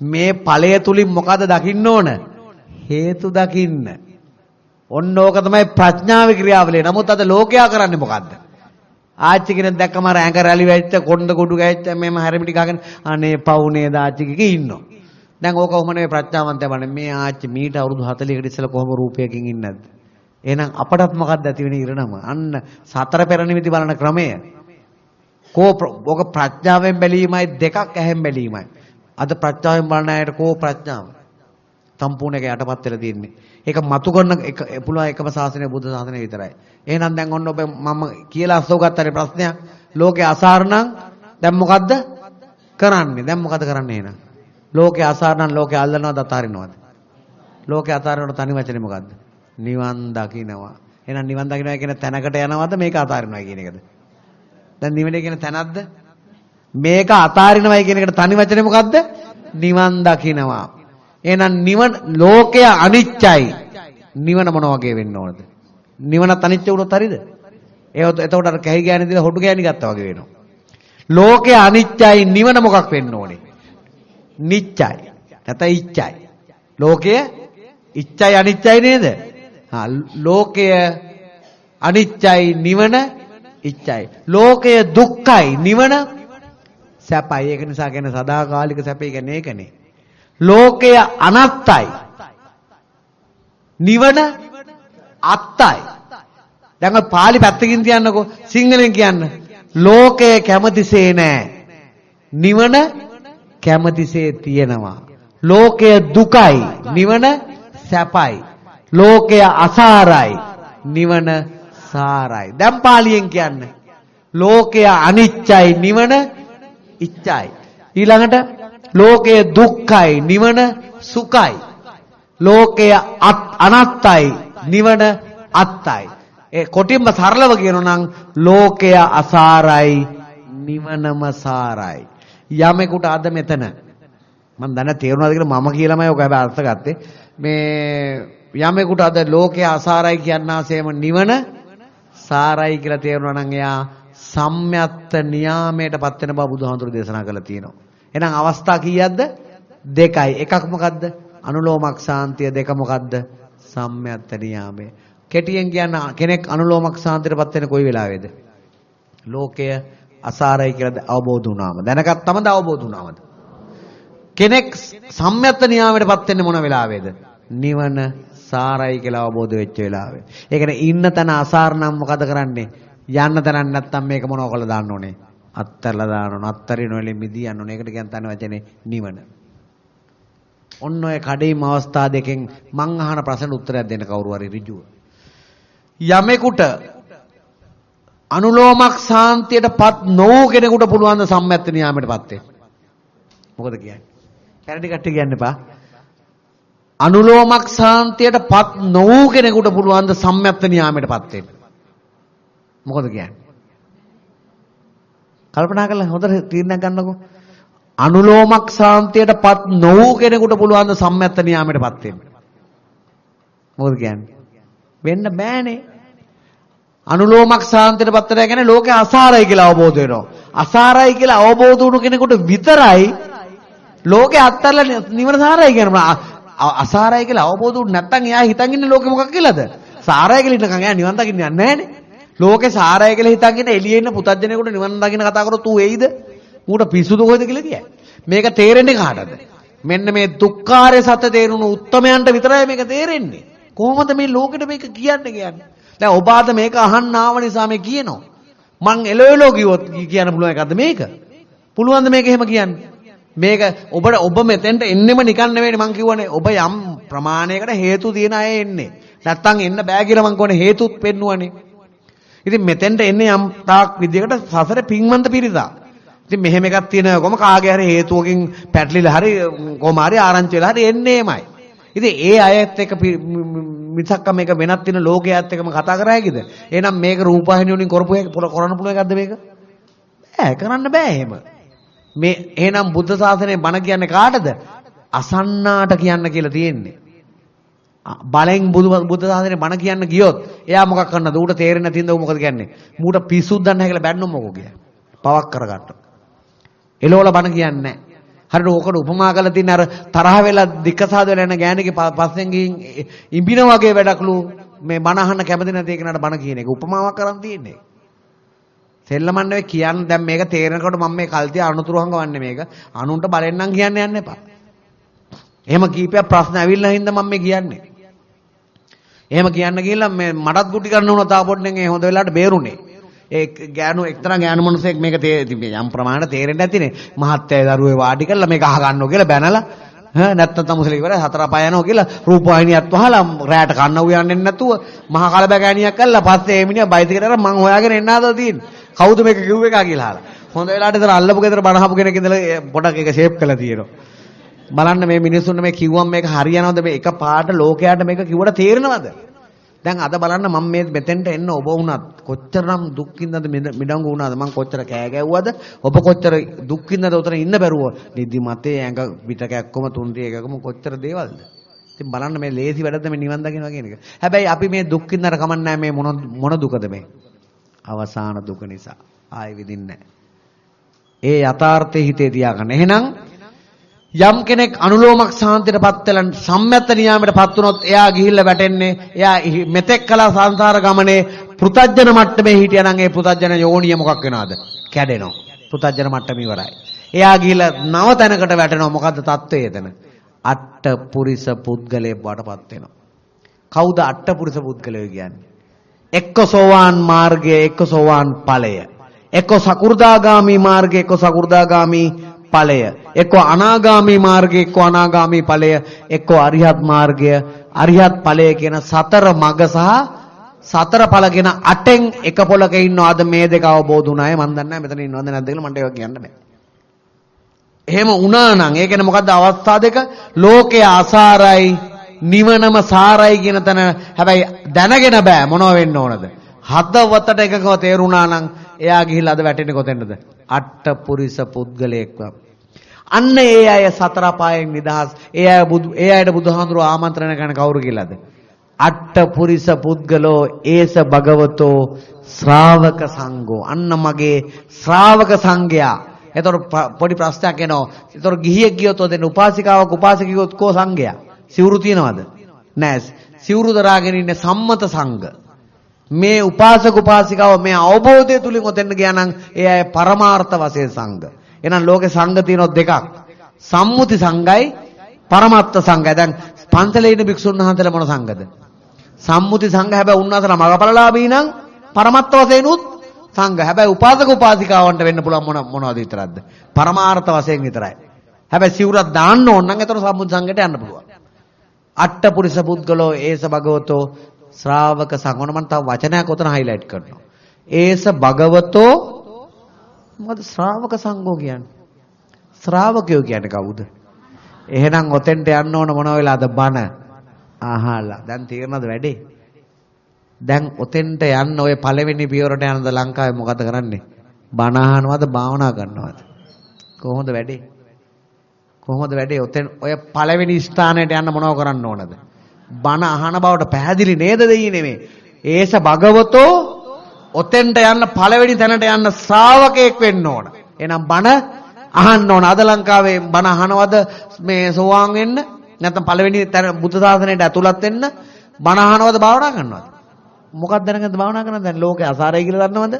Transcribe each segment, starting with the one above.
මේ ඵලය තුලින් මොකද දකින්න ඕන? හේතු දකින්න. ඔන්න ඕක තමයි ප්‍රඥාවේ ක්‍රියාවලිය. නමුත් අද ලෝකයා කරන්නේ මොකද්ද? ආච්චි කෙනෙක් දැක්කම අර ඇඟ රැලි වෙච්ච කොණ්ඩ කුඩු ගැච්ච මෙහෙම හැරමිටි ගාගෙන අනේ පවුනේ දාච්චි කික ඉන්නවා. දැන් ඕක කොහොම නෙවෙයි ප්‍රඥාවන්තය වන්නේ මේ ආච්චි මීට අවුරුදු 40කට ඉස්සෙල්ලා කොහොම රූපයකින් ඉන්නේ නැද්ද? එහෙනම් අපටත් මොකක්ද ඇති වෙන ඉරණම? අන්න සතර පෙර නිමිති බලන ක්‍රමය. කෝ ඔක ප්‍රඥාවෙන් බැලීමයි දෙකක් ඇහෙන් බැලීමයි. අද ප්‍රඥාවෙන් බලන අයට කෝ ප්‍රඥාව? සම්පූර්ණ එක යටපත් වෙලා තියෙන්නේ. ඒක මතු කරන එක පුළුවන් එකම ශාසනය බුද්ධ ශාසනය විතරයි. එහෙනම් දැන් ඔන්න ඔබ මම කියලා අසවගත්තානේ ප්‍රශ්නයක්. ලෝකේ අසාර නම් දැන් මොකද්ද කරන්නේ? දැන් මොකද කරන්නේ එහෙනම්? ලෝකේ අසාර නම් ලෝකේ අල්ලනවද අතාරිනවද? ලෝකේ අතාරිනකොට තනි වචනේ මොකද්ද? නිවන් දකින්නවා. එහෙනම් නිවන් දකින්නවා කියන තැනකට යනවද මේක අතාරිනවා කියන එකද? දැන් නිවන කියන තැනක්ද? මේක අතාරිනවයි කියන එකට තනි වචනේ මොකද්ද? නිවන් දකින්නවා. එහෙනම් නිවන ලෝකය අනිත්‍යයි. නිවන මොන වගේ වෙන්න ඕනද? නිවනත් අනිත්‍ය වුණොත් හරියද? ඒවත් එතකොට අර කැහි ගෑණි දීලා හොටු ගෑණි ගත්තා වගේ වෙනවා. ලෝකය අනිත්‍යයි නිවන මොකක් වෙන්න ඕනේ? නිච්චයි. නැත්නම් ඉච්චයි. ලෝකය ඉච්චයි අනිත්‍යයි නේද? හා ලෝකය අනිත්‍යයි නිවන ඉච්චයි. ලෝකය දුක්ඛයි නිවන සැපයි. ඒක නිසා කියන්නේ සදාකාලික සැපේ කියන්නේ ඒකනේ. ලෝකය අනත්තයි. නිවන අත්තයි. දැන් ඔය පාලි පැත්තකින් තියන්නකෝ සිංහලෙන් කියන්න. ලෝකය කැමතිසේ නෑ. නිවන කැමතිසේ තියෙනවා. ලෝකය දුකයි. නිවන සැපයි. ලෝකය අසාරයි. නිවන සාරයි. දැන් පාලියෙන් කියන්න. ලෝකය අනිච්චයි නිවන ඉච්චයි. ඊළඟට ලෝකය දුක්ඛයි නිවන සුඛයි. ලෝකය අනත්තයි නිවන අත්තයි. ඒ කොටින්ම සරලව කියනවා නම් ලෝකය අසාරයි නිවනම සාරයි. යමෙකුට අද මෙතන මම දන්නේ තේරුණාද කියලා මම කියලාමයි ඔක හැබැයි අර්ථ ගත්තේ. මේ යමෙකුට අද ලෝකය අසාරයි කියනාseම නිවන සාරයි කියලා තේරුණා නම් එයා සම්්‍යත්ත නියාමයටපත් වෙන බව බුදුහාමුදුරු දේශනා කළා තියෙනවා. එහෙනම් අවස්ථා කීයක්ද? දෙකයි. එකක් මොකද්ද? අනුලෝමක් ශාන්තිය දෙක මොකද්ද? සම්්‍යත්ත නියාමය. කෙටියෙන් කියන්න කෙනෙක් අනුලෝමක් ශාන්තියටපත් වෙන කොයි වෙලාවේද? ලෝකය අසාරයි කියලා අවබෝධ වුණාම. දැනගත්තමද අවබෝධ වුණාමද? කෙනෙක් සම්්‍යත්ත නියාමයටපත් වෙන්නේ මොන වෙලාවේද? නිවන සාරයි කියලා අවබෝධ වෙච්ච වෙලාවේ. ඒ කියන්නේ ඉන්න තැන අසාර නම් මොකද කරන්නේ? යන්න තැනක් නැත්තම් මේක මොනව කළා දාන්න ඕනේ? අත්තරලා දාන්න ඕන. අත්තරින වලින් මිදී යන්න ඕනේ. ඒකට කියන තන වචනේ නිවන. ඔන්න ඔය කඩේම අවස්ථා දෙකෙන් මං අහන ප්‍රශ්න උත්තරයක් දෙන්න කවුරු හරි ඍජුව. යමෙකුට අනුලෝමක් සාන්තියටපත් නොවූ කෙනෙකුට පුළුවන් ද සම්මැත්ත නියාමයටපත් වෙන්න. මොකද කියන්නේ? කැරඩි කට්ටිය කියන්න එපා. අනුලෝමක් සාන්තියටපත් නොවූ කෙනෙකුට පුළුවන් ද සම්මැත්ත නියාමයටපත් වෙන්න. මොකද කියන්නේ? කල්පනා කරලා හොඳට තීරණයක් ගන්නකෝ. අනුලෝමක් සාන්තියටපත් නොවූ කෙනෙකුට පුළුවන් ද සම්මැත්ත නියාමයටපත් වෙන්න. මොකද කියන්නේ? වෙන්න බෑනේ. අනුලෝමක් සාන්තියටපත් වෙනවා කියන්නේ ලෝකේ අසාරයි කියලා අවබෝධ වෙනවා. අසාරයි කියලා අවබෝධ වුණු කෙනෙකුට විතරයි ලෝකේ අත්තරලා නිවන සාරයි කියනවා. අසාරයි කියලා අවබෝධ වුණ නැත්නම් එයා හිතන් ඉන්නේ ලෝකෙ මොකක් කියලාද? සාරයි කියලා හිතනකම් එයා නිවන් දකින්න යන්නේ නැහනේ. ලෝකේ සාරයි කියලා හිතන් ඉන්න එළියේ ඉන්න පුතත්ජනෙකුට නිවන් දකින්න කතා කරොත් ඌ එයිද? ඌට පිස්සුද කොහෙද කියලා කියයි. මේක තේරෙන්නේ කාටද? මෙන්න මේ දුක්ඛාරය සත්‍ය තේරුණු උත්තමයන්ට විතරයි මේක තේරෙන්නේ. කොහොමද මේ ලෝකෙට මේක කියන්නේ කියන්නේ? දැන් ඔබ ආද මේක අහන්න ආව නිසා මේ කියනවා. මං එළවෙලෝ කිව්වොත් කියන්න පුළුවන් එකක්ද මේක? පුළුවන්ද මේක එහෙම කියන්නේ? මේක ඔබට ඔබ මෙතෙන්ට එන්නෙම නිකන් නෙවෙයි මං කියවනේ ඔබ යම් ප්‍රමාණයකට හේතු තියෙන අය එන්නේ. නැත්තම් එන්න බෑ කියලා මං කියවනේ හේතුත් පෙන්නුවනේ. ඉතින් මෙතෙන්ට එන්නේ යම් තාක් විදියකට සසරේ පින්වන්ත පිරිසක්. ඉතින් මෙහෙම එකක් තියෙනකොම කාගේ හරි හේතුවකින් පැටලිලා හරි කොහොම හරි ආරංචි වෙලා හරි එන්නේමයි. ඉතින් ඒ අයත් එක්ක මිසක්ක මේක වෙනත් වෙන ලෝකයේත් එක්කම කතා කරා හැකිද? එහෙනම් මේක රූපවාහිනිය වලින් කරපු එක කරන්න පුළුවන් එකක්ද මේක? බෑ කරන්න බෑ එහෙම. මේ එහෙනම් බුද්ධ ශාසනය බණ කියන්නේ කාටද? අසන්නාට කියන්න කියලා තියෙන්නේ. බලෙන් බුදු බුද්ධ ශාසනය බණ කියන්න ගියොත් එයා මොකක් කරන්නද? ඌට තේරෙන්නේ නැතිඳ ඌ මොකද කියන්නේ? මූට පිස්සුත් දන්නේ නැහැ කියලා බැන්නොත් මොකෝ කියන්නේ? පවක් කරගන්න. එළවල බණ කියන්නේ නැහැ. හරියට ඕකට උපමා කරලා තියෙන අර තරහ වෙලා දික්කසාද වෙලා යන ගෑණිගේ පස්සෙන් ගිහින් ඉඹින වගේ වැඩක්ලු මේ බණ අහන්න කැමති නැති කෙනාට බණ කියන එක උපමාවක් කරන් තියෙන්නේ. සෙල්ලමන් නෙවෙයි කියන්නේ දැන් මේක තේරෙනකොට මම මේ කල්තිය අනුතුරු හංගවන්නේ මේක. අනුන්ට බලෙන්නම් කියන්න යන්න එපා. එහෙම කීපයක් ප්‍රශ්න ඇවිල්ලා හින්දා මම මේ කියන්නේ. එහෙම කියන්න ගිහිල්ලා මේ මටත් ගුටි ගන්න උන තා පොඩ්ඩෙන් ඒ හොඳ වෙලාවට බේරුනේ. ඒ ගෑනු එක්තරා ගෑනු මිනිහෙක් මේක යම් ප්‍රමාණයට තේරෙන්නේ නැතිනේ. මහත්යයි දරුවේ වාඩි කරලා මේක අහගන්නෝ කියලා බැනලා ඈ නැත්තම් තමුසලි ඉවර හතර පහ යනවා කියලා රූපවාහිනියත් වහලා රැයට කන්න උයන්නේ නැතුව මහා කලබගෑනියක් කළා පස්සේ ඒ මිනිහා බයිසිකලට මං හොයාගෙන එන්න ආදෝ තියෙන්නේ. කවුද මේක කිව්ව එකා කියලා අහලා. හොඳ වෙලාවට ඉතල අල්ලපු ගෙදර බනහපු කෙනෙක් ඉඳලා පොඩක් ඒක ෂේප් කරලා තියෙනවා. බලන්න මේ මිනිස්සුන්ට මේ කිව්වම් මේක හරියනවද? මේ එක පාට ලෝකයට මේක කිව්වට තේරෙනවද? දැන් අද බලන්න මම මේ මෙතෙන්ට එන්න ඔබ වුණත් කොච්චරනම් දුක්ින්දද මිඩංගු වුණාද? මං කොච්චර කෑ ගැව්වද? ඔබ කොච්චර දුක්ින්දද උතන ඉන්න බැරුව? නිදි මතේ ඇඟ පිට කැක්කම තුන්ටි එකකම කොච්චර දේවල්ද? ඉතින් බලන්න මේ ලේසි වැඩද මේ නිවන් දකින්නවා කියන එක. හැබැයි අපි මේ දුක්ින්දර කමන්නේ මේ මොන මොන දුකද මේ? අවසාන දුක නිසා. ආයෙ විඳින්නේ ඒ යථාර්ථය හිතේ තියාගන්න. එහෙනම් යම් කෙනෙක් අනුලෝමක සාන්තියටපත් වෙලා සම්මත නියාමයටපත් වුණොත් එයා ගිහිල්ලා වැටෙන්නේ එයා මෙතෙක් කලා සංසාර ගමනේ පෘතජන මට්ටමේ හිටියානම් ඒ පෘතජන යෝනිය මොකක් වෙනවද? කැඩෙනවා. පෘතජන මට්ටම ඉවරයි. එයා ගිහිල්ලා නව තැනකට වැටෙනවා. මොකද්ද தත්වයේ එතන? අට්ඨපුරිස පුද්ගලයෙක් වඩපත් වෙනවා. කවුද අට්ඨපුරිස පුද්ගලයෝ කියන්නේ? එක්ක සෝවාන් මාර්ගය එක්ක සෝවාන් ඵලය. එක්ක සකු르දාගාමි මාර්ගය එක්ක සකු르දාගාමි ඵලය. එක්ක අනාගාමී මාර්ගය එක්ක අනාගාමී ඵලය එක්ක අරිහත් මාර්ගය. අරිහත් ඵලය කියන සතර මග සහ සතර ඵල කියන අටෙන් එක පොලක ඉන්නවාද මේ දෙක අවබෝධ වුණාය? මන් දන්නේ නැහැ. මෙතන ඉන්නවද නැද්ද කියලා මන්ට ඒක කියන්න බෑ. එහෙම වුණා නම් ඒ කියන්නේ මොකද්ද අවස්ථා දෙක? ලෝකයේ අසාරයි නිවනම සාරයි කියන තැන. හැබැයි දැනගෙන බෑ මොනව වෙන්න ඕනද? හදවතට එකකව තේරුණා නම් එයා ගිහිල්ලා අද වැටෙන්නේ කොතැනද? අට්ඨ පුරිස පුද්ගලයෙක්ව අන්න ඒ අය සතර පායෙන් නිදහස්. ඒ අය බුදු ඒ අයට බුදුහාඳුරෝ ආමන්ත්‍රණය කරන කවුරු කියලාද? අට්ඨ පුරිස පුද්ගලෝ ඒස භගවතෝ ශ්‍රාවක සංඝෝ. අන්න මගේ ශ්‍රාවක සංඝයා. එතකොට පොඩි ප්‍රශ්නයක් එනවා. එතකොට ගිහියෙක් ගියොත් ඔතෙන් උපාසිකාවක් උපාසකයෙකුත් කෝ සංඝයා? සිවුරු තියනවද? නෑ. සිවුරු දරාගෙන ඉන්නේ සම්මත සංඝ. මේ උපාසක උපාසිකාව මේ අවබෝධය තුලින් ඔතෙන් ගියා නම් ඒ අය පරමාර්ථ වශයෙන් සංඝ. එහෙනම් ලෝකේ සංඝ තියෙනවා දෙකක්. සම්මුති සංඝයි පරමත්ත සංඝයි. දැන් පන්සලේ ඉන්න භික්ෂුන් වහන්සේලා මොන සංඝද? සම්මුති සංඝ හැබැයි උන්වහන්සේලා මගපලලාභී නම් පරමත්ත වශයෙන් උත් සංඝ. හැබැයි උපාසක උපාසිකාවන්ට වෙන්න පුළුවන් මොන මොනවද විතරක්ද? පරමාර්ථ වශයෙන් විතරයි. හැබැයි සිවුරක් දාන්න ඕන නම් ඒතර සම්මුති සංඝයට යන්න පුළුවන්. අට්ඨපුරිස පුද්ගලෝ ඒස භගවතෝ ශ්‍රාවක සංඝ මම තව වචනයක් උතන highlight කරනවා. ඒස භගවතෝ මොකද ශ්‍රාවක සංඝෝ කියන්නේ? ශ්‍රාවකයෝ කියන්නේ කවුද? එහෙනම් ඔතෙන්ට යන්න ඕන මොන වෙලාවද බණ අහලා. දැන් තේරෙනවද වැඩේ? දැන් ඔතෙන්ට යන්න ඔය පළවෙනි පියවරට යනද ලංකාවේ මොකද කරන්නේ? බණ අහනවද භාවනා කරනවද? කොහොමද වැඩේ? කොහොමද වැඩේ? ඔතෙන් ඔය පළවෙනි ස්ථානයට යන්න මොනව කරන්න ඕනද? බණ අහන බවට පැහැදිලි නේද දෙයිනේ මේ? ඒස භගවතෝ ඔතෙන්ට යන්න පළවෙනි තැනට යන්න ශ්‍රාවකයෙක් වෙන්න ඕන. එහෙනම් බණ අහන්න ඕන. අද ලංකාවේ බණ අහනවද මේ සෝවාන් වෙන්න? නැත්නම් පළවෙනි තැන බුද්ධ ශාසනයට ඇතුළත් වෙන්න බණ අහනවද භාවනා කරනවද? මොකක්ද දැනගන්න භාවනා කරනවද? දැන් ලෝකේ අසාරයි කියලා දන්නවද?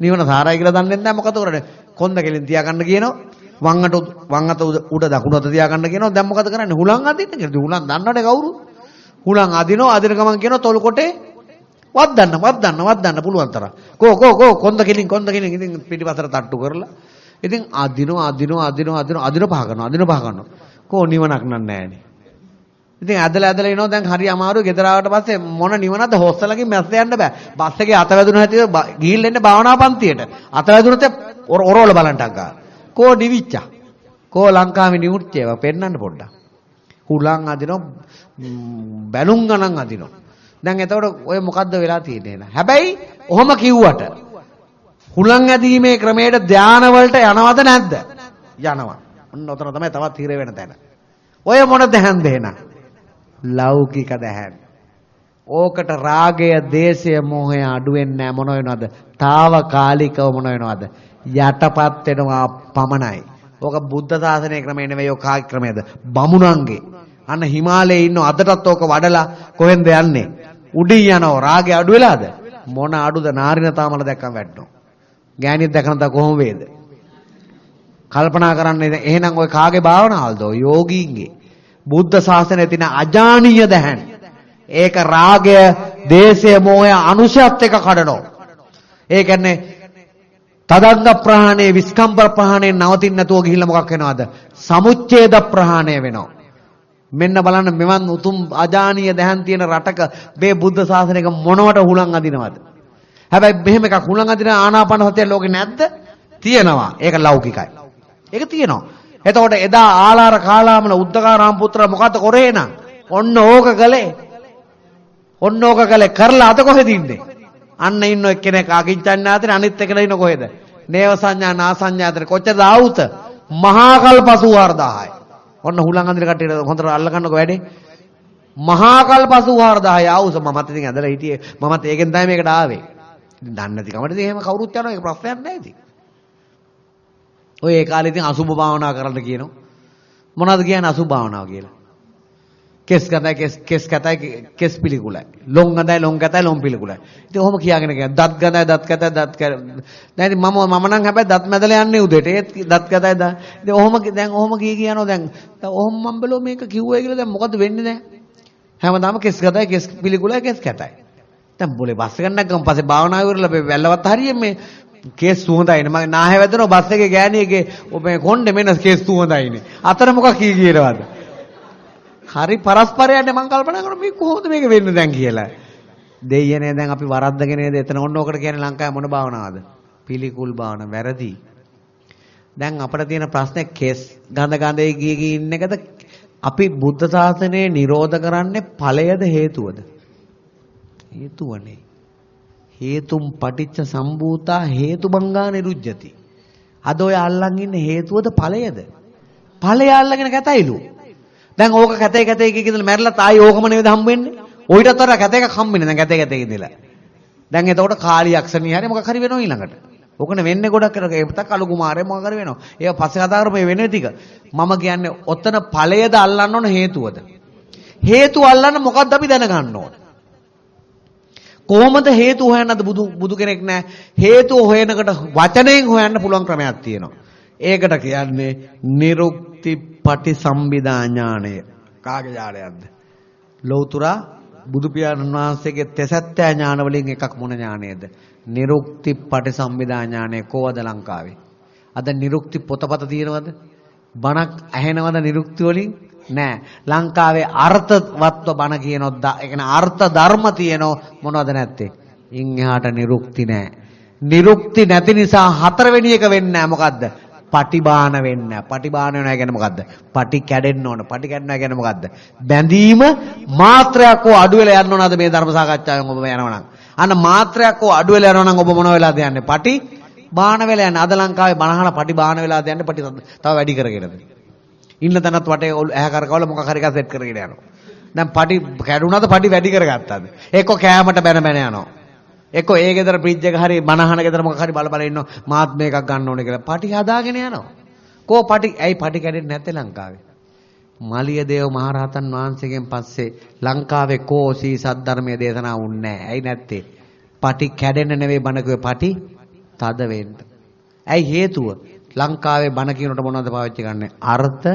නිවන සාරයි කියලා දන්නේ නැහැ මොකද කරන්නේ? කොන්ද කෙලින් තියාගන්න කියනවා. වම් අත වම් අත උඩ දකුණු අත තියාගන්න කියනවා. දැන් මොකද කරන්නේ? හුලං අදින්න කියලා. හුලං දන්නවනේ කවුරු? හුලං අදිනවා අදින ගමන් කියනවා තොල් කොටේ වද්දන්න වද්දන්න වද්දන්න පුළුවන් තරම්. කෝ කෝ කෝ කොන්ද කෙලින් කොන්ද කෙලින් ඉතින් පිටිපතට තට්ටු කරලා ඉතින් අදිනෝ අදිනෝ අදිනෝ අදිනෝ අදින පහ කරනවා අදින පහ කරනවා. කෝ නිවනක් නෑනේ. ඉතින් ඇදලා ඇදලා එනවා දැන් හරි අමාරුයි ගෙදර ආවට පස්සේ මොන නිවනද හොස්සලකින් මැස්ස යන්න බෑ. බස් එකේ අත වැදුණු හැටි ගිහිල්ලා එන්න භාවනා පන්තියට. අත වැදුණොත් ඔරෝල බලන්ටක් ගන්න. කෝ නිවිච්චා. කෝ ලංකාවේ නිවෘත්තියව පෙන්වන්න පොඩ්ඩක්. හුලං අදිනවා බැලුම් ගණන් අදිනවා. දැන් එතකොට ඔය මොකද්ද වෙලා තියෙන්නේ නේද? හැබැයි ඔහොම කිව්වට හුලං ඇදීමේ ක්‍රමයට ධාන වලට යනවද නැද්ද? යනවා. ඔන්න ඔතන තමයි තවත් හිර වෙන තැන. ඔය මොන දැහන්ද එහෙනම්? ලෞකික දැහන්. ඕකට රාගය, දේශය, මෝහය අඩු වෙන්නේ නැහැ මොන වෙනවද? తాවකාලිකව මොන වෙනවද? යටපත් වෙනවා පමණයි. ඕක බුද්ධ ශාසනයේ ක්‍රමය නෙවෙයි ඔය කාගේ ක්‍රමයේද? බමුණන්ගේ. අන්න හිමාලයේ ඉන්න අදටත් ඕක වඩලා කොහෙන්ද යන්නේ? උඩින් යනවා. රාගේ අඩු වෙලාද? මොන අඩුද නාරින තාමල දැක්කම වැටෙනවා. ගෑණියෙක් දැකන තා කොහොම වේද? කල්පනා කරන්නේ එහෙනම් ඔය කාගේ භාවනාවල්ද? යෝගීන්ගේ. බුද්ධ ශාසනයේ තියෙන අජානීය දැහන්. ඒක රාගය, දේශය, මෝහය අනුශයත් එක කඩනවා. ඒ කියන්නේ තදංග ප්‍රහාණය, විස්කම්බ ප්‍රහාණය නවතින්න නැතුව ගිහිල්ලා මොකක් වෙනවද? සමුච්ඡේද ප්‍රහාණය වෙනවා. මෙන්න බලන්න මෙවන් උතුම් අජානීය දැහන් තියෙන රටක මේ බුද්ධ ශාසනයක මොනවට හුලං අදිනවද? හැබැයි මෙහෙම එකක් හුලං අදින ආනාපාන සතිය ලෝකේ නැද්ද? තියෙනවා. ඒක ලෞකිකයි. ඒක තියෙනවා. එතකොට එදා ආලාර කාලාමන උද්දකාරාම පුත්‍ර මොකද කරේ නම්? ඔන්න ඕක කළේ. ඔන්න ඕක කළේ කරලා අත කොහෙද ඉන්නේ? අන්න ඉන්න එක්කෙනෙක් අකින්චන්න ආතේ අනිත් එකන ඉන්න කොහෙද? නේව සංඥා නා සංඥා අතර කොච්චර ආවුත? මහා කල් 84000යි. ඔන්න හුලං අඳින කට්ටියට හොඳට අල්ල ගන්නකො වැඩේ. මහා කල් 84000යි ආවුස මමත් ඉතින් ඇදලා හිටියේ. මමත් ඒකෙන් තමයි මේකට ආවේ. ඉතින් දන්නේ නැති කමට ඉතින් එහෙම කවුරුත් යනවා ඒක ප්‍රශ්නයක් නැහැ ඉතින්. ඔය ඒ කාලේ ඉතින් අසුභ භාවනා කරන්න කියනවා. මොනවද කියන්නේ අසුභ භාවනාව කියලා? කෙස් ගතයි කෙස් කෙස් කතයි කෙස් පිළිකුලයි. ලොම් ගඳයි ලොම් ගතයි ලොම් පිළිකුලයි. ඉතින් ඔහොම කියාගෙන කියන දත් ගඳයි දත් කතයි දත් කර දැන් ඉතින් මම මම නම් හැබැයි දත් මැදලා යන්නේ උදේට. ඒත් දත් කතයි දා. ඉතින් ඔහොම දැන් ඔහොම කී කියනවා දැන්. ඔහොම මම බැලුවා මේක කිව්වයි කියලා දැන් මොකද වෙන්නේ දැන්? හැමදාම කෙස් ගතයි කෙස් පිළිකුලයි කෙස් කතයි. දැන් બોලේ බස් ගන්නක් ගම පස්සේ භාවනා ඉවරලා වැල්ලවත් හරියෙන් මේ කේස් සුවඳයිනේ මගේ නාහැ වැදෙනවා බස් එකේ ගෑණියගේ ඔබේ කොණ්ඩේ මෙන්න කේස් සුවඳයිනේ අතර මොකක් කී කියනවද හරි පරස්පරයන්නේ මම කල්පනා කරා මේ කොහොමද මේක වෙන්නේ දැන් කියලා. දෙයියනේ දැන් අපි වරද්දගෙන නේද? එතන ඔන්න ඔකට කියන්නේ ලංකාවේ මොන භාවනාවද? පිළිකුල් භාවන වැරදි. දැන් අපිට තියෙන ප්‍රශ්නේ කේස් ගඳ ගඳේ ගිය ගිය ඉන්න එකද? අපි බුද්ධ ශාසනය නිරෝධ කරන්නේ ඵලයද හේතුවද? හේතුවනේ. හේතුම් පටිච්ච සම්භූතා හේතුබංගා නිරුජ්ජති. අද ඔය අල්ලන් ඉන්නේ හේතුවද ඵලයද? ඵලය අල්ලගෙන කැතයිලු. දැන් ඕක කැතේ කැතේ කිය කියලා මැරලා තායි ඕකම නෙවෙයි හම්බ වෙන්නේ. ඔయితත් වඩා කැතේ එකක් හම්බෙන්නේ දැන් කැතේ කැතේ ඉඳලා. දැන් එතකොට කාලී යක්ෂණී හරි මොකක් හරි වෙනව ඊළඟට. ඕකනේ වෙන්නේ ගොඩක් කරලා ඒකට කලු කුමාරය මොකක් හරි වෙනවා. ඒක පස්සේ කතා කරමු මේ වෙන්නේ ටික. මම කියන්නේ ඔතන ඵලයද අල්ලන්න ඕන හේතුවද? හේතුව අල්ලන්න මොකද්ද අපි දැනගන්න ඕන? කොහොමද හේතු හොයන්නද බුදු බුදු කෙනෙක් නැහැ. හේතුව හොයනකට වචනයෙන් හොයන්න පුළුවන් ක්‍රමයක් තියෙනවා. ඒකට කියන්නේ නිරුක්ති පටිසම්භිදා ඥාණය. කාගේ ඥාණයක්ද? ලෞතුරා බුදු පියාණන් වහන්සේගේ තෙසත්ත්‍ය ඥාන වලින් එකක් මොන ඥානයේද? නිරුක්ති පටිසම්භිදා ඥානය කොවද ලංකාවේ? අද නිරුක්ති පොතපත තියෙනවද? බණක් ඇහෙනවද නිරුක්ති වලින්? නෑ. ලංකාවේ අර්ථවත්ව බණ කියනොත් ඒ කියන්නේ අර්ථ ධර්ම තියෙනෝ මොනවද නැත්තේ? ඉන් එහාට නිරුක්ති නෑ. නිරුක්ති නැති නිසා හතරවෙනි එක වෙන්නේ නෑ මොකද්ද? පටිබාන වෙන්නේ නෑ. පටිබාන වෙනවා කියන්නේ මොකද්ද? පටි කැඩෙන්න ඕන. පටි කැඩෙනවා කියන්නේ මොකද්ද? බැඳීම මාත්‍රයක් හෝ අඩු වෙලා යන්න ඕනද මේ ධර්ම සාකච්ඡාවෙන් ඔබ යනවනම්. අන්න මාත්‍රයක් හෝ අඩු වෙලා යනවනම් ඔබ මොන වෙලාද යන්නේ? පටි බාන වෙලා යන්නේ. අද ලංකාවේ බනහන පටි බාන වෙලාද යන්නේ? පටි තව වැඩි කරගෙනද? ඉන්න තැනත් වටේ ඇහැ කරකවල මොකක් හරි එකක් සෙට් කරගෙන යනවා. දැන් පටි කැඩුනද පටි වැඩි කරගත්තද? එක්ක කෑමට බැන බැන යනවා. එක්ක ඒ ගෙදර ෆ්‍රිජ් එක හරි බනහන ගෙදර මොකක් හරි බල බල ඉන්නවා මාත් මේකක් ගන්න ඕනේ කියලා. පටි හදාගෙන යනවා. කෝ පටි ඇයි පටි කැඩෙන්නේ නැත්තේ ලංකාවේ? මලිය දේව මහරහතන් වහන්සේගෙන් පස්සේ ලංකාවේ කෝ සී සද්ධර්මයේ දේශනා වුන්නේ නැහැ. ඇයි නැත්තේ? පටි කැඩෙන්න නෙවෙයි බණ කිව්වේ පටි තද වෙන්න. ඇයි හේතුව? ලංකාවේ බණ කියනකොට මොනවද පාවිච්චි කරන්නේ? අර්ථ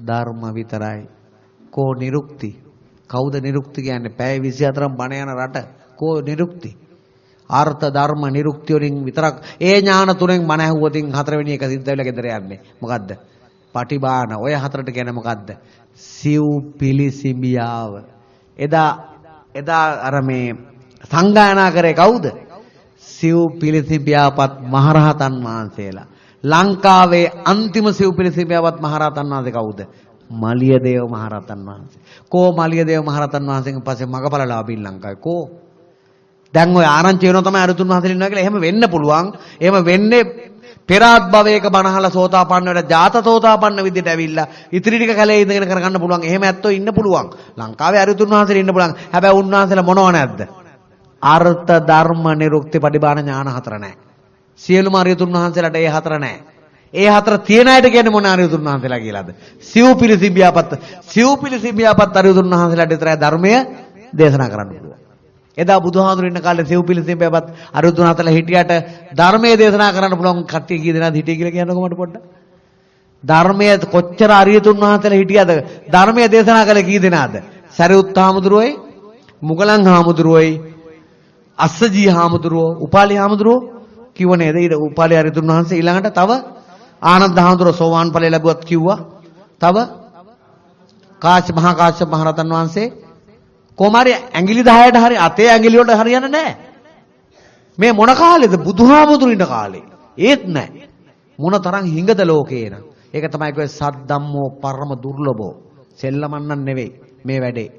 ධර්ම විතරයි. කෝ නිරුක්ති. කවුද නිරුක්ති කියන්නේ? පැය 24ක් බණ යන රට. කෝ නිරුක්ති. අර්ථ ධර්ම නිරුක්ති වලින් විතරක් ඒ ඥාන තුනෙන් බණ ඇහුවොතින් හතරවෙනි එක සිද්ධ වෙලා ගෙදර යන්නේ. මොකද්ද? පටිබාන. ඔය හතරට කියන්නේ මොකද්ද? සිව් පිලිසිඹියාව. එදා එදා අර මේ සංගායනා කරේ කවුද? සිව් පිලිසිඹියාපත් මහරහතන් වහන්සේලා. ලංකාවේ අන්තිම සිව්පිලිසිමියවත් මහරහතන් වහන්සේ කවුද? මලියදේව මහරහතන් වහන්සේ. කෝ මලියදේව මහරහතන් වහන්සේගෙන් පස්සේ මගපලලාභී ලංකාවේ කෝ? දැන් ඔය ආරංචි වෙනවා තමයි අරුතුන් වහන්සේ ඉන්නවා කියලා එහෙම වෙන්න පුළුවන්. එහෙම වෙන්නේ පෙරාත් භවයක බණහලා සෝතාපන්න වෙලා ජාත සෝතාපන්න විදිහට ඇවිල්ලා ඉතිරි ටික කලේ ඉඳගෙන කරගන්න පුළුවන්. එහෙම ඇත්තෝ ඉන්න පුළුවන්. ලංකාවේ අරුතුන් වහන්සේ ඉන්න පුළුවන්. හැබැයි උන්වහන්සේලා මොනව නැද්ද? අර්ථ ධර්ම නිරුක්ති පටිභාන ඥාන හතර නැහැ. සියලුම අරියතුන් වහන්සේලාට ඒ හතර නැහැ. ඒ හතර තියෙන අයට කියන්නේ මොන අරියතුන් වහන්සේලා කියලාද? සිව්පිලි සිඹියාපත් සිව්පිලි සිඹියාපත් අරියතුන් වහන්සේලාට විතරයි ධර්මය දේශනා කරන්න පුළුවන්. එදා බුදුහාඳුර ඉන්න කාලේ සිව්පිලි සිඹියාපත් අරියතුන් වහන්සේලා හිටියට ධර්මයේ දේශනා කරන්න පුළුවන් කට්ටිය කී දෙනාද හිටියේ කියලා කියන්නකො මට පොඩ්ඩක්. ධර්මයේ කොච්චර අරියතුන් වහන්සේලා හිටියද ධර්මයේ දේශනා කළේ කී දෙනාද? සරියුත් හාමුදුරුවෝයි මුගලන් හාමුදුරුවෝයි අස්සජී හාමුදුරුවෝ උපාලි හාමුදුරුවෝ කිව්ව නේද? ඊට උපාලි අරියතුන් වහන්සේ ඊළඟට තව ආනන්ද හාමුදුරුවෝ සෝවාන් ඵලය ලැබුවත් කිව්වා. තව කාශ්‍යප මහා කාශ්‍යප මහ රහතන් වහන්සේ කොමාරි ඇඟිලි 10ට හරි අතේ ඇඟිලි වලට හරියන්නේ නැහැ. මේ මොන කාලෙද බුදුහාමුදුරු ඉන්න කාලේ. ඒත් නැහැ. මොන තරම් හිඟද ලෝකේ නම්. ඒක තමයි කිව්වේ සද්දම්මෝ පරම දුර්ලභෝ. සෙල්ලමන්නන් නෙවෙයි මේ වැඩේ.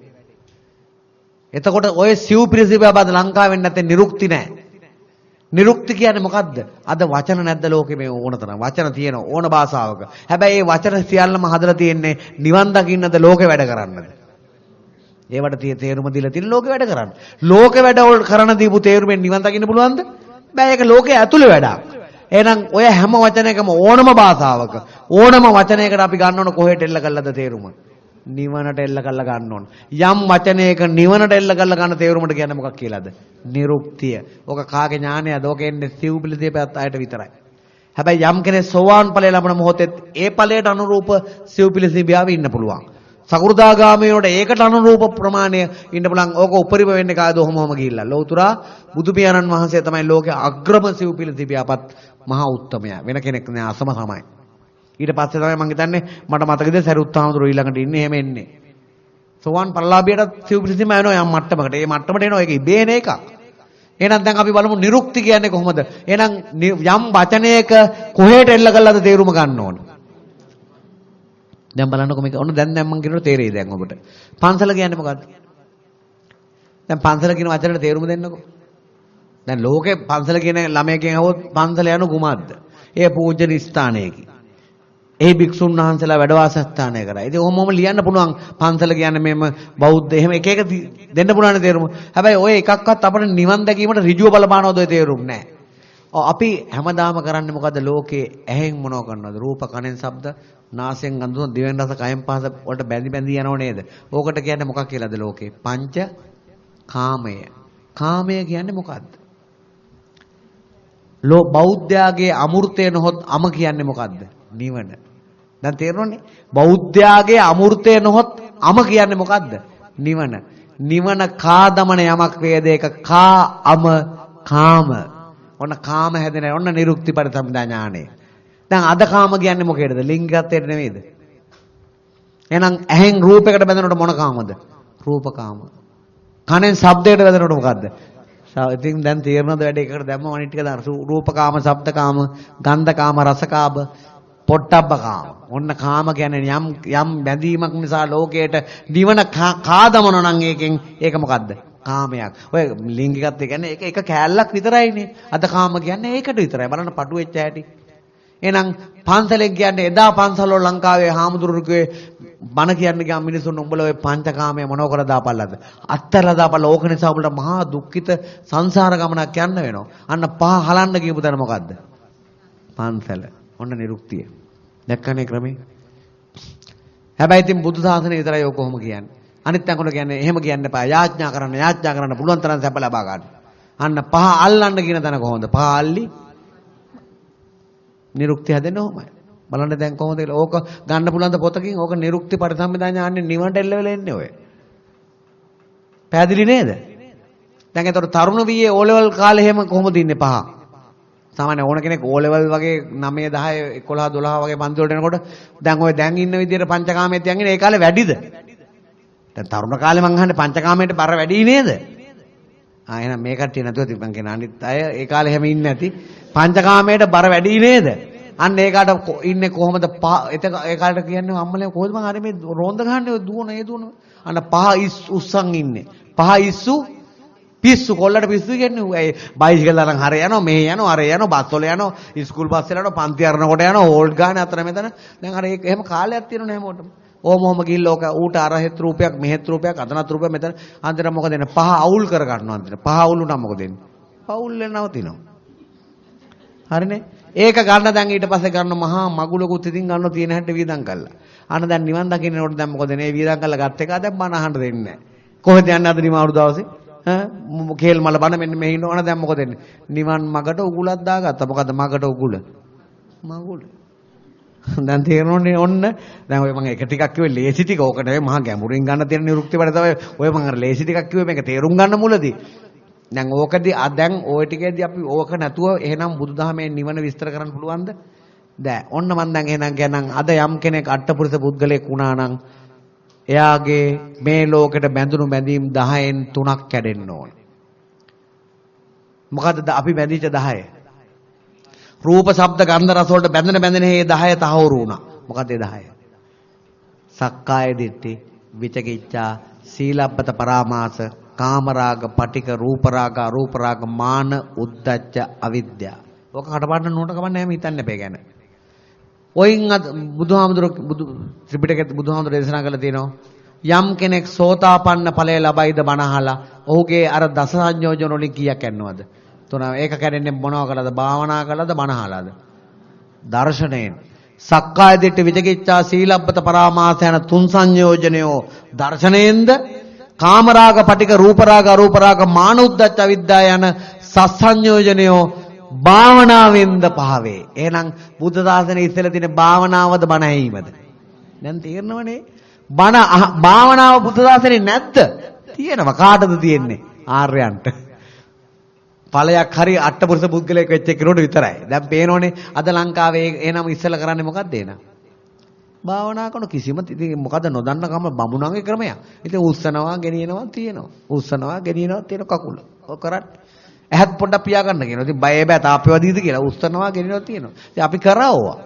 එතකොට ඔය සිව් පිරිසිබබද ලංකාවෙන් නැත්තේ නිරුක්ති නැහැ. නිරුක්ති කියන්නේ මොකද්ද? අද වචන නැද්ද ලෝකේ මේ ඕන තරම්. වචන තියෙන ඕන භාෂාවක. හැබැයි මේ වචන සියල්ලම හදලා තියෙන්නේ නිවන් දකින්නද ලෝකේ වැඩ කරන්නද? ඒවට තිය තේරුම දීලා තියෙන ලෝකේ වැඩ කරන්න. ලෝකේ වැඩ කරන දීපු තේරුමෙන් නිවන් දකින්න පුළුවන්ද? බෑ ඒක ලෝකේ ඇතුලේ වැඩක්. එහෙනම් ඔය හැම වචනයකම ඕනම භාෂාවක ඕනම වචනයකට අපි ගන්න ඕන කොහෙට එල්ල කළාද තේරුම? නිවනට එල්ල කරලා ගන්න ඕන. යම් වචනයක නිවනට එල්ල කරලා ගන්න තේරුමට කියන්නේ මොකක් කියලාද? නිරුක්තිය. ඕක කාගේ ඥානයද? ඕක එන්නේ සිව්පිලි දීපත් අයට විතරයි. හැබැයි යම් කෙනෙක් සෝවාන් ඵලය ලබන මොහොතේ ඒ ඵලයට අනුරූප සිව්පිලි දීපියාව ඉන්න පුළුවන්. සකෘදාගාමීනට ඒකට අනුරූප ප්‍රමාණය ඉන්න පුළුවන්. ඕක උපරිම වෙන්නේ කාද ඔහොමම ගිහිල්ලා. ලෞතුරා බුදු පියාණන් වහන්සේ තමයි ලෝකේ අග්‍රම සිව්පිලි දීපියාපත් මහා උත්තමයා. වෙන කෙනෙක් නෑ අසම තමයි. ඊට පස්සේ තමයි මම හිතන්නේ මට මතකද සරුත් හාමුදුරුවෝ ඊළඟට ඉන්නේ එහෙම එන්නේ. සෝවන් පල්ලාභියට සිව්පිලිසිම යනවා යම් මට්ටමකට. ඒ මට්ටමට එනවා ඒක ඉබේන එකක්. එහෙනම් දැන් අපි බලමු නිරුක්ති කියන්නේ කොහොමද? එහෙනම් යම් වචනයක කොහෙට එල්ල කළාද තේරුම ගන්න ඕන. දැන් බලන්නකො මේක ඔන්න දැන් දැන් මම කියනකොට තේරෙයි දැන් ඔබට. පන්සල කියන්නේ මොකද්ද? දැන් පන්සල කියන වචනේට තේරුම දෙන්නකො. දැන් ලෝකේ පන්සල කියන ළමයෙක්ගෙන් අහුවොත් පන්සල යන කුමක්ද? ඒ පූජ්‍ය ස්ථානයකි. ඒ භික්ෂුන් වහන්සේලා වැඩ වාසස්ථානය කරා. ඉතින් ඔහොමම ලියන්න පුළුවන් පන්සල කියන්නේ මේම බෞද්ධ එහෙම එක එක දෙන්න පුළුවන් තේරුම. හැබැයි ඔය එකක්වත් අපිට නිවන් දැකීමට ඍජුව බලපානවද ඔය තේරුම් නැහැ. අපි හැමදාම කරන්නේ මොකද්ද ලෝකේ ඇහෙන් මොනව කරනවද? රූප කනෙන් ශබ්ද නාසයෙන් ගඳ දිවෙන් රස කයෙන් පහස වලට බැඳි බැඳි යනව නේද? ඕකට කියන්නේ මොකක් කියලාද ලෝකේ? පංච කාමය. කාමය කියන්නේ මොකද්ද? ලෝ බෞද්ධයාගේ අමෘතය නොහොත් අම කියන්නේ මොකද්ද? නිවන. දැන් තේරෙනවනේ? බෞද්ධයාගේ අමෘතය නොහොත් අම කියන්නේ මොකද්ද? නිවන. නිවන කාදමන යමක් වේද ඒක කා අම කාම. ඔන්න කාම හැදෙන ඔන්න නිරුක්ති පරිසම්දා ඥානෙ. දැන් අද කාම කියන්නේ මොකේද? ලිංගිකත්වයට නෙමෙයිද? එහෙනම් ඇහෙන් රූපයකට බැඳෙනකොට මොන කාමද? රූපකාම. කනෙන් ශබ්දයකට බැඳෙනකොට මොකද්ද? ඉතින් දැන් තේරෙනවද වැඩ එකකට දැම්ම අනිත් ටික දාන රූපකාම, ශබ්දකාම, ගන්ධකාම, රසකාම, පොට්ටබ්බකාම. ඔන්න කාම කියන්නේ යම් යම් බැඳීමක් නිසා ලෝකයට නිවන කාදමන නම් ඒකෙන් ඒක මොකද්ද? කාමයක්. ඔය ලිංගිකත්වය කියන්නේ ඒක එක කෑල්ලක් විතරයිනේ. අද කාම කියන්නේ ඒකට විතරයි. බලන්න පටු වෙච්ච හැටි. එහෙනම් පන්සලෙන් කියන්නේ එදා පන්සල වල ලංකාවේ හාමුදුරුවෝගේ බණ කියන්න ගියාම මිනිසුන් උඹලා ඔය පංචකාමය මොනව කර දාපල්ලාද? අත්තරලා දාපල්ලා ඕක නිසා උඹලට මහා දුක්ඛිත සංසාර ගමනක් යන්න වෙනවා. අන්න පහ හලන්න කියපු තැන මොකද්ද? පන්සල. ඔන්න නිරුක්තිය. දැක්කනේ ක්‍රමේ. හැබැයි ඉතින් බුදු සාසනය විතරයි ඔය කොහොම කියන්නේ. අනිත් තැන්වල කියන්නේ එහෙම කියන්න එපා. යාඥා කරන්න යාඥා කරන්න පුළුවන් තරම් සැප ලබා ගන්න. අන්න පහ අල්ලන්න කියන තැන කොහොමද? පහ අල්ලි නිරුක්ති හැදෙන්නේ ඔහොමයි. බලන්න දැන් කොහොමද ඕක ගන්න පුළුවන්ද පොතකින්? ඕක නිරුක්ති පරිසම්පදා ඥාන්නේ නිවනට එල්ල වෙලා එන්නේ ඔය. පැහැදිලි නේද? දැන් ඒතර තරුණ වියේ ඕ ලෙවල් කාලේ එහෙම කොහොමද ඉන්නේ පහ? සාමාන්‍ය ඕන කෙනෙක් ඕ ලෙවල් වගේ 9 10 11 12 වගේ පන්ති වලට එනකොට දැන් ඔය දැන් ඉන්න විදියට පංචකාමයේ තියන්නේ ඒ කාලේ වැඩිද? දැන් තරුණ කාලේ මං අහන්නේ පංචකාමයට බර වැඩි නේද? ආ එහෙනම් මේ කට්ටිය නැතුව තිබ්බන් කියන අනිත් අය ඒ කාලේ හැම ඉන්නේ නැති පංචකාමයට බර වැඩි නේද? අන්න ඒකට ඉන්නේ කොහොමද එතක ඒ කාලේට කියන්නේ අම්මලේ කොහොමද මං අර මේ රෝන්ද ගහන්නේ දුවන ඒ දුවන අන්න පහ ඉස් උස්සන් ඉන්නේ. පහ ඉස්සු පිස්සු කොල්ලට පිස්සු කියන්නේ ඒ බයිසිකල් අරන් හරය යනවා මේ යනවා අර යනවා බස් වල යනවා ඉස්කූල් බස් වල යනවා පන්ති අරනකොට යනවා හෝල්ඩ් ගන්න අතර මෙතන. දැන් අර ඒක එහෙම කාලයක් තියෙනවනේ හැමෝටම ඕම ඕම ගිහිල්ලා ඕක ඌට අර හෙත් රූපයක් මෙහෙත් රූපයක් අතනත් රූපයක් මෙතන. අන්තිර මොකද එන්නේ පහ අවුල් කර ගන්නවා අන්තිර පහ අවුල් උනා මොකද එන්නේ පවුල් වෙනව තිනවා හරිනේ? ඒක ගන්න දැන් ඊට පස්සේ ගන්න මහා මගුලකුත් ඉතින් ගන්න තියෙන හැටි වියදම් කළා. අන්න දැන් නිවන් දකින්නකොට දැන් මොකද නේ වියදම් කළා ගත්ත එක දැන් බණ අහන්න දෙන්නේ නැහැ. කොහෙද යන්නේ අද නිමාරු දවසේ? ඈ කේල් මල බණ මෙන්න මෙහි ඉන්නවනේ දැන් මොකද වෙන්නේ? නිවන් මගට උගුලක් දාගත්තා. මොකද මගට උගුල? මගුල. දැන් තේරෙනෝනේ ඔන්න දැන් ඔය මම එක ටිකක් කිව්වේ ලේසි ටික ඕක නෙවෙයි මහා ගැඹුරින් ගන්න තියෙන නිරුක්ති වල තමයි ඔය මම අර ලේසි ටිකක් කිව්වේ මේක තේරුම් ගන්න මුලදී දැන් ඕකදී දැන් ওই ටිකේදී අපි ඕක නැතුව එහෙනම් බුදුදහමේ නිවන විස්තර කරන්න පුළුවන්ද දැන් ඔන්න මම දැන් එහෙනම් කියනනම් අද යම් කෙනෙක් අට්ඨපුරුෂ පුද්ගලයෙක් වුණා නම් එයාගේ මේ ලෝකෙට බැඳුණු බැඳීම් 10න් 3ක් කැඩෙන්න ඕන මොකද්ද අපි බැඳිච්ච 10 රූප, ශබ්ද, ගන්ධ, රස වලට බැඳෙන බැඳෙන මේ 10 තහවුරු වුණා. මොකද ඒ 10? සක්කාය දිට්ඨි, විචකිච්ඡා, සීලබ්බත පරාමාස, කාමරාග, පටික, රූපරාග, අරූපරාග, මාන, උද්ධච්ච, අවිද්‍යාව. ඔක කටපාඩම් නෝට කමන්නේ නැහැ හිතන්න එපා ගැන. ඔයින් අද බුදුහාමුදුර බුදු ත්‍රිපිටකයේ බුදුහාමුදුර දේශනා කළා තියෙනවා යම් කෙනෙක් සෝතාපන්න ඵලය ලබයිද බණහලා ඔහුගේ අර දස සංයෝජන වලින් කීයක් යනවද තුන ඒක කැඩෙන්නේ මොනවා කළාද? භාවනා කළාද? බණහලාද? දර්ශනයෙන්. සක්කාය දිට්ඨි විචිකිච්ඡා සීලබ්බත පරාමාස යන තුන් සංයෝජනයෝ දර්ශනයෙන්ද කාමරාග පටික රූපරාග අරූපරාග මානුද්දච්ච අවිද්‍යාව යන සස්සංයෝජනයෝ භාවනාවෙන්ද පහවේ. එහෙනම් බුද්ධ දාසනේ ඉස්සෙල්ලා තියෙන භාවනාවද බණ ඇහිීමද? දැන් තේරෙනවනේ. බණ භාවනාව බුද්ධ දාසනේ නැද්ද? තියෙනවා. කාටද තියෙන්නේ? ආර්යයන්ට. ඵලයක් හරි අට්ටපුරුෂ පුද්ගලයෙක් වෙච්ච කෙනෙකුට විතරයි. දැන් පේනෝනේ අද ලංකාවේ එනම ඉස්සෙල්ලා කරන්නේ මොකද්ද එන? භාවනා කරන කිසිම ඉතින් මොකද නොදන්න කම බමුණන්ගේ ක්‍රමයක්. ඉතින් උස්සනවා ගෙනියනවා තියෙනවා. උස්සනවා ගෙනියනවා තියෙන කකුල. ඔය කරන්නේ. ඇහත් පොඩ්ඩක් පියාගන්න කියනවා. ඉතින් බය බෑ තාප්පේවදීද කියලා උස්සනවා ගෙනියනවා තියෙනවා. ඉතින් අපි කරාවවා.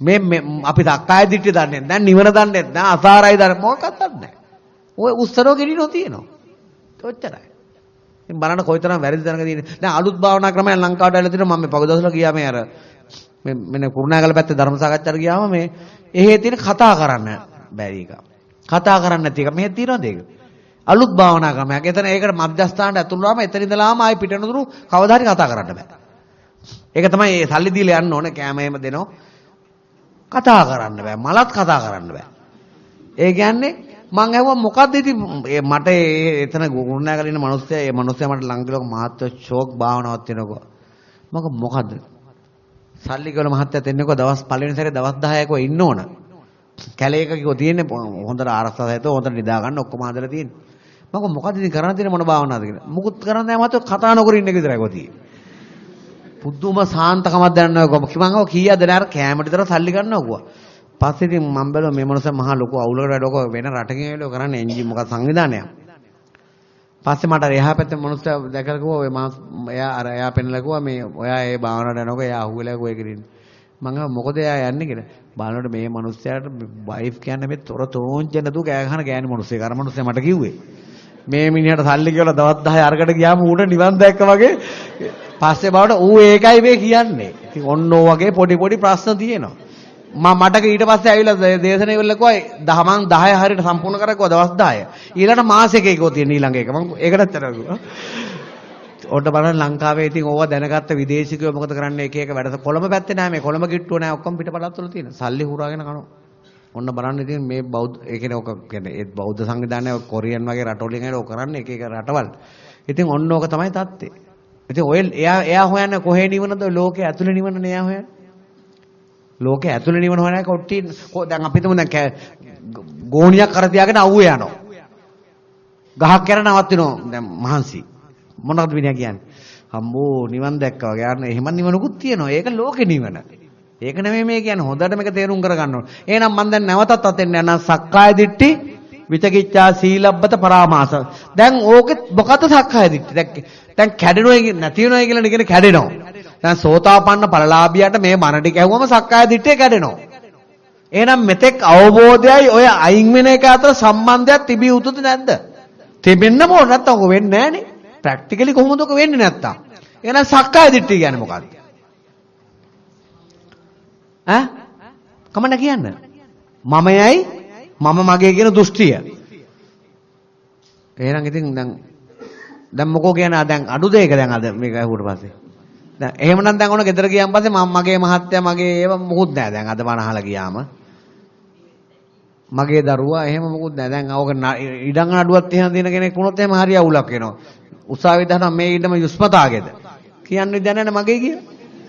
මේ අපි දක්කාය දිට්ඨිය දන්නේ නැහැ. නිවන දන්නේ නැහැ. අසාරයි දන්නේ මොකක්වත් දන්නේ නැහැ. ඔය උස්සනවා ගෙනියනවා තියෙනවා. ඔච්චරයි. ඉතින් බලන්න කොයිතරම් වැරදි තැනක තියෙන්නේ. දැන් අලුත් භාවනා ක්‍රමයක් ලංකාවට ඇවිල්ලා තියෙනවා. මම මේ පගදවසලා ගියා මේ අර මේ මෙන්න කුරුණෑගල පැත්තේ ධර්ම සාකච්ඡාට ගියාම මේ එහෙ තියෙන කතා කරන්න බැරි එක. කතා කරන්න නැති එක. මෙහෙ තියෙනවද ඒක? අලුත් භාවනා ක්‍රමයක්. එතන ඒකට මධ්‍යස්ථානට ඇතුළු වුණාම එතන ඉඳලාම ආයි පිටනතුරු කවදා හරි කතා කරන්න බෑ. ඒක තමයි මේ සල්ලි දීලා යන්න ඕනේ කෑම එහෙම දෙනවා. කතා කරන්න බෑ. මලත් කතා කරන්න බෑ. ඒ කියන්නේ මං ඇහුවා මොකද්ද ඉතින් මට එතන ගුරුනාගල ඉන්න මිනිස්සයා ඒ මිනිස්සයා මට ලංකලෝක මහත්ව ෂෝක් භාවනාවක් තියෙනකෝ මක මොකද්ද සල්ලි කළ මහත්තයා දෙන්නකෝ දවස් පළවෙනි සැරේ දවස් 10කෝ ඉන්න ඕන කැලේක කිව්ව තියෙන්නේ හොඳට ආරක්ෂා සහිතව හොඳට නිදා ගන්න ඔක්කොම හදලා තියෙන්නේ මක මොකද්ද ඉතින් කරන්න තියෙන්නේ මොන භාවනාවද කියලා මුකුත් කරන්න නැහැ මහත්තයෝ කතා නොකර ඉන්න එක විතරයි කො තියෙන්නේ පුදුම සාන්තකමක් දැනනවා කො මම කීයද නෑ කැමරට විතර සල්ලි ගන්නවා කිව්වා පස්සේ ඉතින් මම බැලුවා මේ මනුස්සයා මහා ලොකු අවුලකට වැඩ ඔක වෙන රටකින් ඇවිල්ලා කරන්නේ එන්ජින් මොකක් සංවිධානයක්. පස්සේ මට එහා පැත්තේ මනුස්සයා දැකලා කිව්වා ඔය මම එයා අර එයා පෙන්නලා කිව්වා මේ ඔයා ඒ භාවනාවට යනකොට එයා අහුවෙලා කොහෙ කිරින්නේ. මම මොකද එයා යන්නේ කියලා. බලනකොට මේ මනුස්සයාට වයිෆ් කියන්නේ මේ තොර තෝංචන දු කෑ ගහන ගෑණි මනුස්සයෙක්. අර මනුස්සයා මට කිව්වේ. මේ මිනිහට සල්ලි කියලා දවස් 10 අරකට ගියාම ඌට නිවන් දැක්ක වගේ පස්සේ බවට ඌ ඒකයි මේ කියන්නේ. ඉතින් ඔන්න ඕ වගේ පොඩි පොඩි ප්‍රශ්න තියෙනවා. මම මට ඊට පස්සේ ඇවිල්ලා දේශනේ ඉවරලා කිව්වා දහමන් 10 හරියට සම්පූර්ණ කරගුවා දවස් 10. ඊළඟ මාසෙකේකෝ තියෙන ඊළඟ එක. මම ඒකටත් තරගුවා. ඔන්න බලන්න ලංකාවේ ඉතින් ඕවා දැනගත්ත විදේශිකයෝ මොකද කරන්නේ එක එක වැඩ කොළඹ පැත්තේ නෑ මේ කොළඹ කිට්ටුව නෑ ඔක්කොම පිටපළාත් වල තියෙන. සල්ලි හුරාගෙන කනවා. ඔන්න බලන්න ඉතින් මේ බෞද්ධ ඒ කියන්නේ ඔක කියන්නේ ඒ බෞද්ධ සංවිධානය කොරියන් වගේ රටවලින් ඇවිල්ලා ඔක කරන්නේ එක එක රටවල්. ඉතින් ඔන්න ඕක තමයි தත්ත්වය. ඉතින් ඔය එයා එයා හොයන්නේ කොහේ නිවනද ලෝකේ ඇතුලේ නිවනනේ එයා හොයන්නේ. ලෝකේ ඇතුලේ නිවන හොයන කොට්ටි දැන් අපි හිතමු දැන් ගෝණියක් කර තියාගෙන අවුවේ යනවා. ගහක් කරන නවත් වෙනවා දැන් මහන්සි. මොනවද විනය කියන්නේ? අම්බෝ නිවන් දැක්කා වගේ. අන්න එහෙම නිවනකුත් තියෙනවා. ඒක ලෝකේ නිවන. ඒක නෙමෙයි මේ කියන්නේ. හොඳට මේක තේරුම් කරගන්න ඕනේ. එහෙනම් මම දැන් නැවතත් අතෙන් යනවා සක්කාය දිට්ඨි විචකිච්ඡා සීලබ්බත පරාමාස. දැන් ඕකෙ මොකද්ද සක්කාය දිට්ඨි? දැන් දැන් කැඩෙනවා නැති වෙනවා කියලා නේ කියන්නේ කැඩෙනවා. දැන් සෝතාපන්න ඵලලාභියාට මේ මන ටික ඇහුවම සක්කාය දිට්ඨිය කැඩෙනවා. එහෙනම් මෙතෙක් අවබෝධයයි ඔය අයින් වෙන එක අතර සම්බන්ධයක් තිබිය යුතුද නැද්ද? තිබෙන්න ඕන නැත්තම් ඔක වෙන්නේ නැහනේ. ප්‍රැක්ටිකලි කොහොමද ඔක වෙන්නේ නැත්තම්? එහෙනම් සක්කාය දිට්ඨිය කියන්නේ මොකක්ද? ඈ? කමන්න කියන්න. මමයයි මම මගේ කියන දෘෂ්ටිය. එහෙනම් ඉතින් දැන් දැන් මොකෝ කියන දැන් අඩු දෙයක දැන් අද මේක ඇහුවට පස්සේ දැන් එහෙමනම් දැන් ඔන්න ගෙදර ගියාන් පස්සේ මම මගේ මහත්තයා මගේ ඒව මොකුත් නැහැ දැන් අද බණ අහලා ගියාම. මගේ දරුවා එහෙම මොකුත් නැහැ. දැන් ඕක ඉඩම් නඩුවත් එහෙම දින කෙනෙක් වුණොත් එහෙම හරි අවුලක් වෙනවා. උසාවියට හරන මේ ඉඩම යුස්මතාගේද? කියන්නේ දැනන්නේ මගේ කියලා.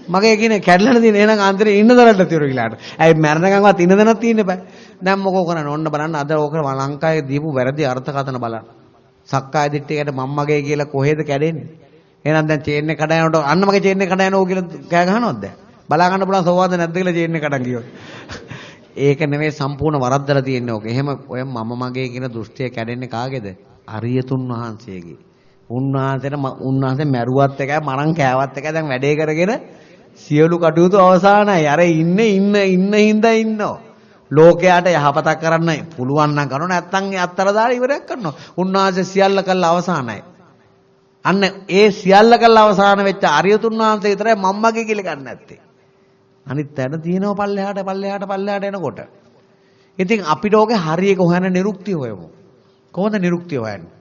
මගේ කියන්නේ කැඩලා තියෙන එහෙනම් අන්තරේ ඉන්න දරන්න තියර කියලාට. ඇයි මැරණකම්වත් ඉන්න දනක් තියෙන්න බෑ. දැන් මොකෝ කරන්නේ? ඔන්න බලන්න අද ඕක ලංකාවේ දීපු වැරදි අර්ථකථන බලන්න. සක්කාය දිට්ඨියකට මම්මගේ කියලා කොහෙද කැඩෙන්නේ? එහෙනම් දැන් චේන් එක කඩනකොට අන්න මගේ චේන් එක කඩනෝ කියලා කෑ ගහනවද දැන්? බලා ගන්න පුළුවන් සෝවාද නැද්ද කියලා චේන් එක කඩන් ගියොත්. ඒක නෙමෙයි සම්පූර්ණ වරද්දලා තියෙන්නේ ඕක. එහෙම ඔය මම මගේ කියන දෘෂ්ටිය කැඩෙන්නේ කාගේද? අරියතුන් වහන්සේගේ. උන්වහන්සේට උන්වහන්සේ මැරුවත් එකයි මරන් කෑවත් එකයි දැන් වැඩේ කරගෙන සියලු කටයුතු අවසానයි. අර ඉන්නේ ඉන්න ඉන්න හින්දා ඉන්නෝ. ලෝකයට යහපතක් කරන්න පුළුවන් නම් කරනවා නැත්නම් අත්තර දාලා ඉවරයක් කරනවා. උන්වහන්සේ සියල්ල කළා අවසానයි. අන්න ඒ සියල්ල කළා අවසාන වෙච්ච අරියතුන් වහන්සේ විතරයි මම්මගේ කියලා ගන්න නැත්තේ. අනිත් තැන තියෙනවා පල්ලෙහාට පල්ලෙහාට පල්ලෙහාට එනකොට. ඉතින් අපිට ඕකේ හරියක හොයන නිරුක්තිය හොයමු. කොහොමද නිරුක්තිය හොයන්නේ?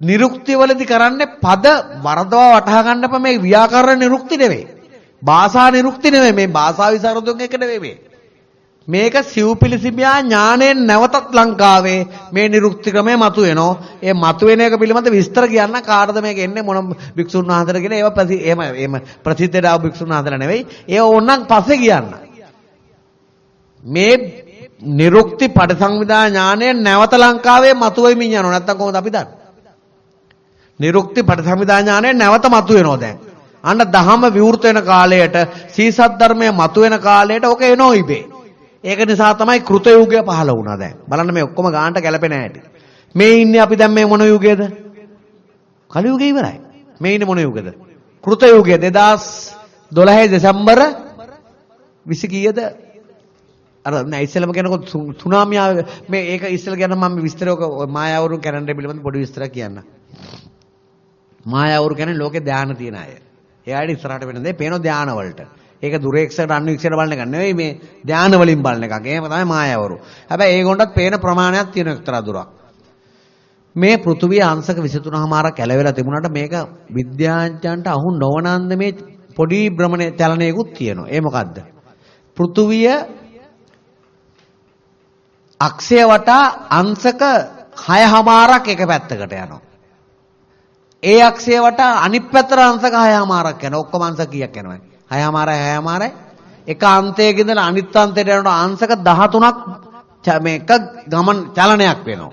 නිරුක්තිය වලදී කරන්නේ පද වරදවා වටහා ගන්න අප මේ ව්‍යාකරණ නිරුක්ති නෙවෙයි. භාෂා නිරුක්ති නෙවෙයි මේ භාෂා විසරදුන් එක නෙවෙයි මේ. මේක සිව්පිලිසිමියා ඥාණයෙන් නැවතත් ලංකාවේ මේ නිරුක්ති ක්‍රමය මතුවෙනවා. ඒ මතුවෙන එක පිළිබඳ විස්තර කියන්න කාටද මේක එන්නේ මොන භික්ෂුන් වහන්සේද කියන ඒවා ප්‍රති එහෙම එහෙම ප්‍රසිද්ධ දාව භික්ෂුන් වහන්සේලා නෙවෙයි. ඒව ඕනනම් පස්සේ කියන්න. මේ නිරුක්ති පරිසංවිදා ඥාණය නැවත ලංකාවේ මතුවෙමින් යනවා. නැත්තම් කොහොමද අපි දන්නේ? නිරුක්ති පරිසංවිදා ඥාණය නැවත මතුවෙනවා දැන්. අන්න දහම විවෘත වෙන කාලයට සීසත් ධර්මය මතුවෙන කාලයට ඔක එනෝ ඉබේ. ඒක නිසා තමයි කෘත යුගය පහළ වුණා දැන්. බලන්න මේ ඔක්කොම ගානට ගැලපෙන හැටි. මේ ඉන්නේ අපි දැන් මේ මොන යුගයේද? කලි යුගය ඉවරයි. මේ ඉන්නේ මොන යුගද? කෘත යුගය 2012 දෙසැම්බර් 20 කීයද? අර නෑ ඉස්සෙල්ලම කියනකොට සුනාමිය මේ ඒක ඉස්සෙල්ල කියන මම විස්තරයක මායාවරු කැලෙන්ඩර් පිළිබඳ පොඩි විස්තරයක් කියන්න. මායාවරු කියන්නේ ලෝකේ ධානය තියෙන අය. එයාට ඉස්සරහට වෙන දේ පේන ධානය වලට. ඒක දුරේක්ෂකට අන්වීක්ෂණ බලන එක නෙවෙයි මේ ධානය වලින් බලන එකක්. එහෙම තමයි මායාවරු. හැබැයි ඒගොල්ලන්ටත් පේන ප්‍රමාණයක් තියෙන එක්තරා දුරක්. මේ පෘථුවිය අංශක 23මාරක් කැලවෙලා තිබුණාට මේක විද්‍යාඥයන්ට අහු නොවනන්ද මේ පොඩි භ්‍රමණ චලනයකුත් තියෙනවා. ඒ මොකද්ද? පෘථුවිය අක්ෂය වටා අංශක 6මාරක් එක පැත්තකට යනවා. ඒ අක්ෂය වටා අනිත් පැත්තට අංශක 6මාරක් යනවා. ඔක්කොම අංශක කීයක් යනවද? 6මාරයි 6මාරයි එක අන්තයක ඉඳලා අනිත් අන්තයට යනකොට අංශක 13ක් මේක ගමන් චලනයක් වෙනවා.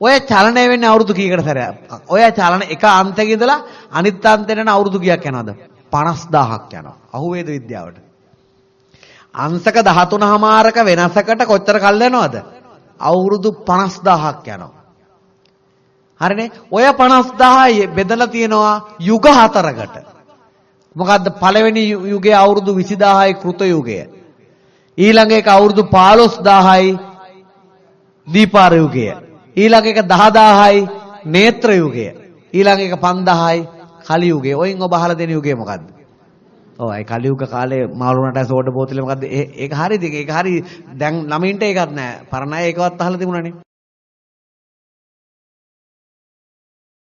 ඔය චලනය වෙන්නේ අවුරුදු කීයකට සැරයක්? ඔය චලන එක අන්තයක ඉඳලා අනිත් අන්තයට යන අවුරුදු කීයක් යනවද? 50000ක් යනවා. අහුවේද විද්‍යාවට? අංශක 13මාරක වෙනසකට කොච්චර කල් යනවද? අවුරුදු 50000ක් යනවා. හරිනේ? ඔය 50000 බෙදලා තියෙනවා යුග හතරකට. මොකද්ද පළවෙනි යුගයේ අවුරුදු 20000යි කෘත යුගය. ඊළඟ එක අවුරුදු 15000යි දීපාර යුගය. ඊළඟ එක 10000යි නේත්‍ර යුගය. ඊළඟ එක 5000යි කලි යුගය. ඔයින් ඔබ අහලා දෙන යුගය මොකද්ද? ඔව් ඒ කලි යුග කාලේ මාළුණට සෝඩ බෝතලේ මොකද්ද? ඒක හරිද? ඒක හරි දැන් ළමින්ට ඒකත් නෑ. පරණ අය ඒකවත් අහලා තිබුණානේ.